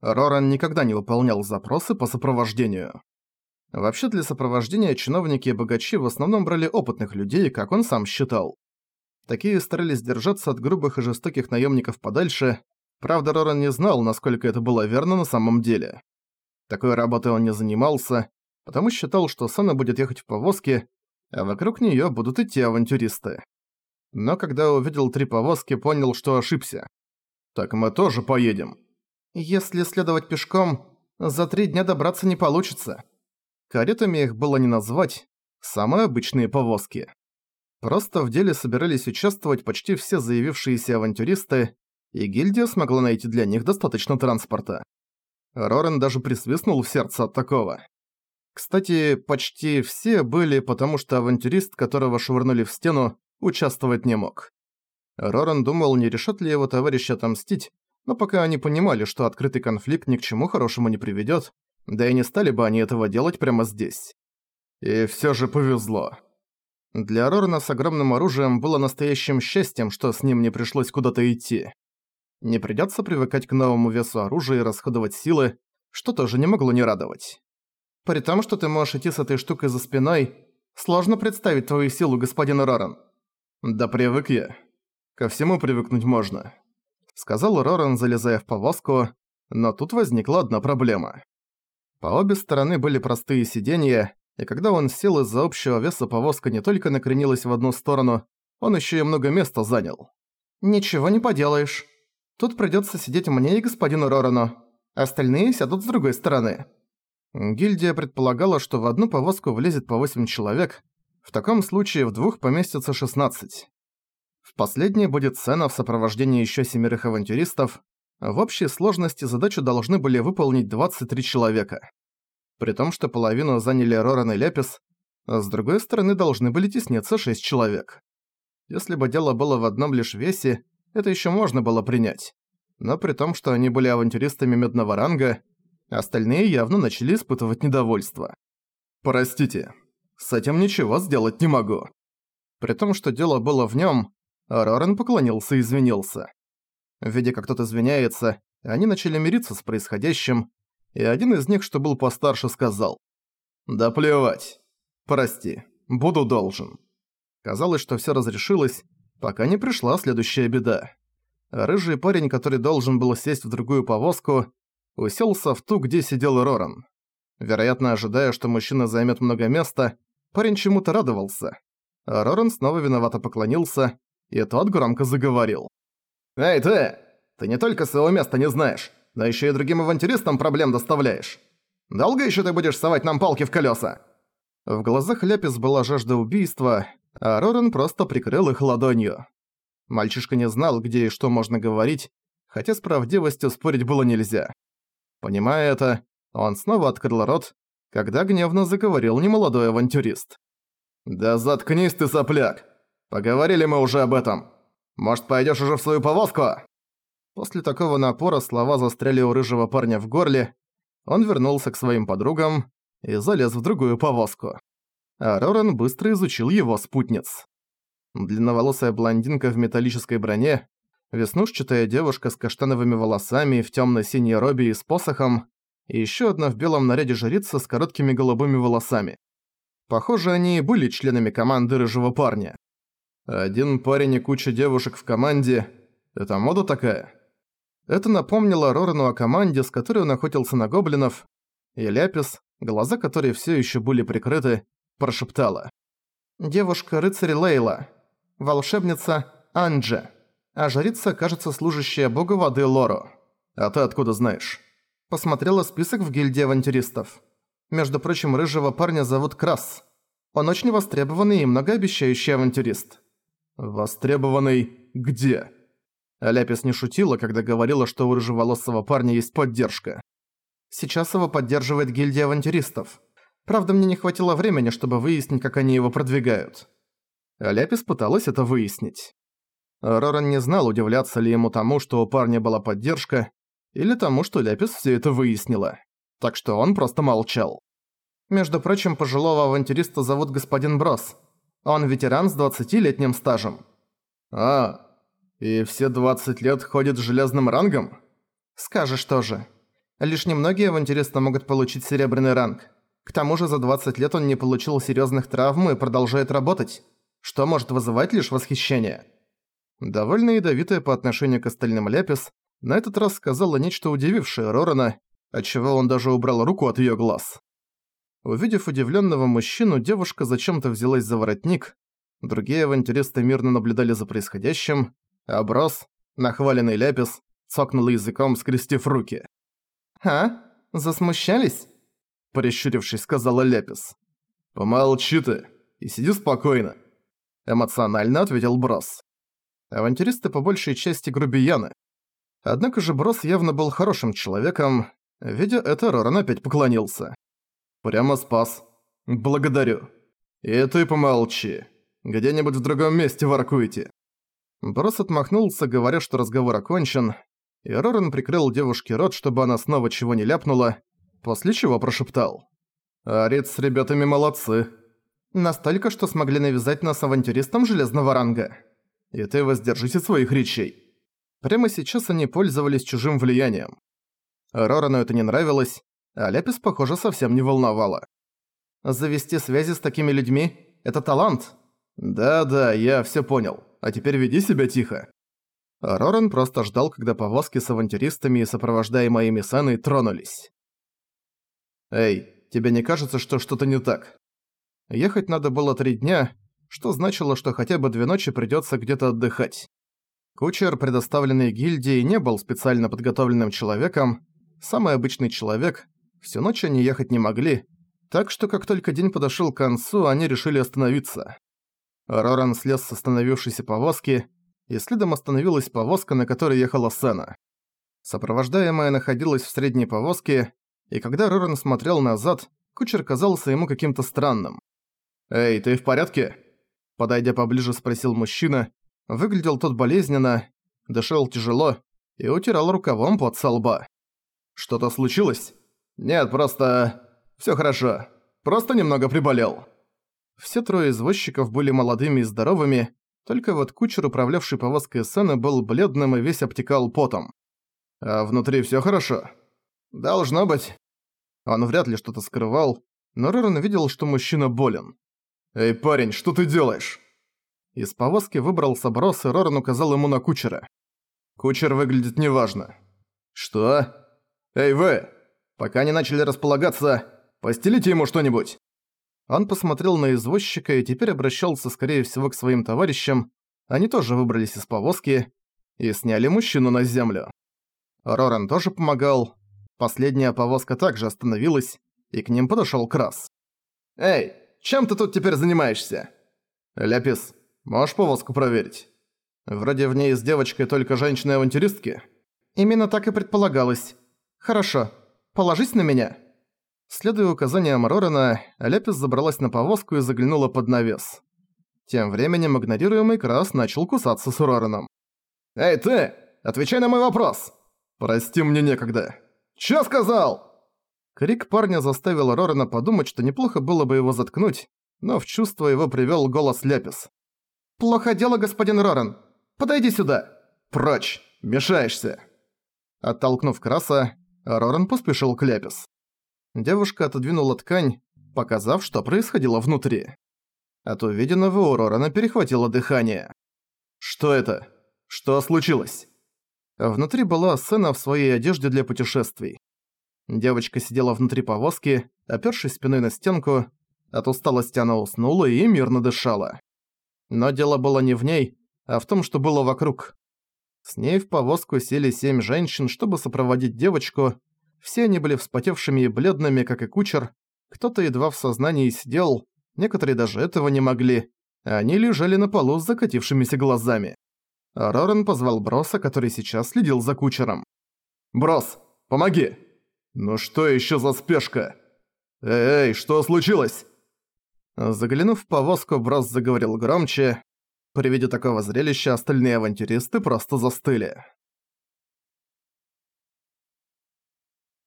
Роран никогда не выполнял запросы по сопровождению. Вообще для сопровождения чиновники и богачи в основном брали опытных людей, как он сам считал. Такие старались держаться от грубых и жестоких наемников подальше, правда Роран не знал, насколько это было верно на самом деле. Такой работой он не занимался, потому считал, что Сана будет ехать в повозке, а вокруг неё будут идти авантюристы. Но когда увидел три повозки, понял, что ошибся. «Так мы тоже поедем», если следовать пешком, за три дня добраться не получится. Каретами их было не назвать, самые обычные повозки. Просто в деле собирались участвовать почти все заявившиеся авантюристы, и гильдия смогла найти для них достаточно транспорта. Рорен даже присвистнул в сердце от такого. Кстати, почти все были, потому что авантюрист, которого швырнули в стену, участвовать не мог. Рорен думал, не решат ли его товарищи отомстить, но пока они понимали, что открытый конфликт ни к чему хорошему не приведёт, да и не стали бы они этого делать прямо здесь. И всё же повезло. Для Рорна с огромным оружием было настоящим счастьем, что с ним не пришлось куда-то идти. Не придётся привыкать к новому весу оружия и расходовать силы, что тоже не могло не радовать. При том, что ты можешь идти с этой штукой за спиной, сложно представить твою силу, господин Роран. Да привык я. Ко всему привыкнуть можно сказал Роран, залезая в повозку, но тут возникла одна проблема. По обе стороны были простые сиденья, и когда он сел из-за общего веса повозка не только накренилась в одну сторону, он еще и много места занял. «Ничего не поделаешь. Тут придется сидеть мне и господину Рорану. Остальные сядут с другой стороны». Гильдия предполагала, что в одну повозку влезет по 8 человек, в таком случае в двух поместится 16. В последней будет сцена в сопровождении еще семерых авантюристов. В общей сложности задачу должны были выполнить 23 человека. При том, что половину заняли Роран и Лепис, а с другой стороны должны были тесниться 6 человек. Если бы дело было в одном лишь весе, это еще можно было принять. Но при том, что они были авантюристами медного ранга, остальные явно начали испытывать недовольство. «Простите, с этим ничего сделать не могу». При том, что дело было в нем, Рорен поклонился и извинился. Видя, как тот извиняется, они начали мириться с происходящим, и один из них, что был постарше, сказал «Да плевать. Прости, буду должен». Казалось, что всё разрешилось, пока не пришла следующая беда. Рыжий парень, который должен был сесть в другую повозку, уселся в ту, где сидел Роран. Вероятно, ожидая, что мужчина займет много места, парень чему-то радовался. Роран снова виновато поклонился, и тот громко заговорил. «Эй, ты! Ты не только своего места не знаешь, но еще и другим авантюристам проблем доставляешь. Долго еще ты будешь совать нам палки в колеса? В глазах Ляпис была жажда убийства, а Рорен просто прикрыл их ладонью. Мальчишка не знал, где и что можно говорить, хотя с правдивостью спорить было нельзя. Понимая это, он снова открыл рот, когда гневно заговорил немолодой авантюрист. «Да заткнись ты, сопляк! Поговорили мы уже об этом. Может, пойдёшь уже в свою повозку?» После такого напора слова застряли у рыжего парня в горле. Он вернулся к своим подругам и залез в другую повозку. А Роран быстро изучил его спутниц. Длинноволосая блондинка в металлической броне, веснушчатая девушка с каштановыми волосами в тёмно-синей робе и с посохом, и ещё одна в белом наряде жрица с короткими голубыми волосами. Похоже, они и были членами команды рыжего парня. Один парень и куча девушек в команде. Это мода такая? Это напомнило Рорану о команде, с которой он охотился на гоблинов, и Ляпис, глаза которой все еще были прикрыты, прошептала. «Девушка-рыцарь Лейла. Волшебница Анджи. А жрица, кажется, служащая бога воды Лоро. А ты откуда знаешь?» Посмотрела список в гильдии авантюристов. Между прочим, рыжего парня зовут Крас. Он очень востребованный и многообещающий авантюрист. «Востребованный где?» Ляпис не шутила, когда говорила, что у рыжеволосого парня есть поддержка. «Сейчас его поддерживает гильдия авантюристов. Правда, мне не хватило времени, чтобы выяснить, как они его продвигают». Ляпис пыталась это выяснить. Роран не знал, удивляться ли ему тому, что у парня была поддержка, или тому, что Ляпис все это выяснила. Так что он просто молчал. Между прочим, пожилого авантюриста зовут господин Брос. Он ветеран с 20-летним стажем. А, и все 20 лет ходит с железным рангом? Скажешь тоже. Лишь немногие авантюристы могут получить серебряный ранг. К тому же за 20 лет он не получил серьезных травм и продолжает работать, что может вызывать лишь восхищение. Довольно ядовитая по отношению к остальным Ляпис, на этот раз сказала нечто удивившее Рорана, отчего он даже убрал руку от её глаз. Увидев удивлённого мужчину, девушка зачем-то взялась за воротник, другие авантюристы мирно наблюдали за происходящим, а Брос, нахваленный Ляпис, цокнул языком, скрестив руки. «А? Засмущались?» Прищурившись, сказала Ляпис. «Помолчи ты и сиди спокойно», — эмоционально ответил Брос. Авантюристы по большей части грубияны. Однако же Брос явно был хорошим человеком. Видя это, Роран опять поклонился. «Прямо спас. Благодарю. И ты помолчи. Где-нибудь в другом месте воркуйте». Брос отмахнулся, говоря, что разговор окончен, и Роран прикрыл девушке рот, чтобы она снова чего не ляпнула, после чего прошептал. «Арит с ребятами молодцы. Настолько, что смогли навязать нас авантюристам железного ранга» и ты воздержись своих речей. Прямо сейчас они пользовались чужим влиянием. Рорану это не нравилось, а Ляпис, похоже, совсем не волновало. «Завести связи с такими людьми – это талант». «Да-да, я всё понял. А теперь веди себя тихо». Роран просто ждал, когда повозки с авантюристами и сопровождаемые ими Сеной тронулись. «Эй, тебе не кажется, что что-то не так?» Ехать надо было три дня, что значило, что хотя бы две ночи придётся где-то отдыхать. Кучер, предоставленный гильдии, не был специально подготовленным человеком, самый обычный человек, всю ночь они ехать не могли, так что как только день подошёл к концу, они решили остановиться. Роран слез с остановившейся повозки, и следом остановилась повозка, на которой ехала Сена. Сопровождаемая находилась в средней повозке, и когда Роран смотрел назад, кучер казался ему каким-то странным. «Эй, ты в порядке?» Подойдя поближе, спросил мужчина. Выглядел тот болезненно, дышал тяжело и утирал рукавом под со лба. «Что-то случилось?» «Нет, просто... всё хорошо. Просто немного приболел». Все трое извозчиков были молодыми и здоровыми, только вот кучер, управлявший повозкой сцены, был бледным и весь обтекал потом. «А внутри всё хорошо?» «Должно быть». Он вряд ли что-то скрывал, но Роран видел, что мужчина болен. «Эй, парень, что ты делаешь?» Из повозки выбрался Брос, и Роран указал ему на кучера. «Кучер выглядит неважно». «Что?» «Эй, вы! Пока не начали располагаться, постелите ему что-нибудь!» Он посмотрел на извозчика и теперь обращался, скорее всего, к своим товарищам. Они тоже выбрались из повозки и сняли мужчину на землю. Роран тоже помогал. Последняя повозка также остановилась, и к ним подошёл Крас. «Эй, чем ты тут теперь занимаешься?» «Ляпис, можешь повозку проверить? Вроде в ней с девочкой только женщины-авантюристки». «Именно так и предполагалось. Хорошо, положись на меня». Следуя указаниям Рорена, Ляпис забралась на повозку и заглянула под навес. Тем временем игнорируемый Крас начал кусаться с Рореном. «Эй, ты! Отвечай на мой вопрос!» «Прости, мне некогда». «Чё сказал?» Крик парня заставил Рорена подумать, что неплохо было бы его заткнуть, но в чувство его привёл голос Ляпис. «Плохо дело, господин Рорен. Подойди сюда!» «Прочь! Мешаешься!» Оттолкнув Краса, Рорен поспешил к Ляпис. Девушка отодвинула ткань, показав, что происходило внутри. От увиденного у Рорена перехватило дыхание. «Что это? Что случилось?» Внутри была сцена в своей одежде для путешествий. Девочка сидела внутри повозки, опёршись спиной на стенку. От усталости она уснула и мирно дышала. Но дело было не в ней, а в том, что было вокруг. С ней в повозку сели семь женщин, чтобы сопроводить девочку. Все они были вспотевшими и бледными, как и кучер. Кто-то едва в сознании сидел, некоторые даже этого не могли. Они лежали на полу с закатившимися глазами. Рорен позвал Броса, который сейчас следил за кучером. «Брос, помоги!» «Ну что еще за спешка? Эй, что случилось?» Заглянув в повозку, Брос заговорил громче. При виде такого зрелища остальные авантюристы просто застыли.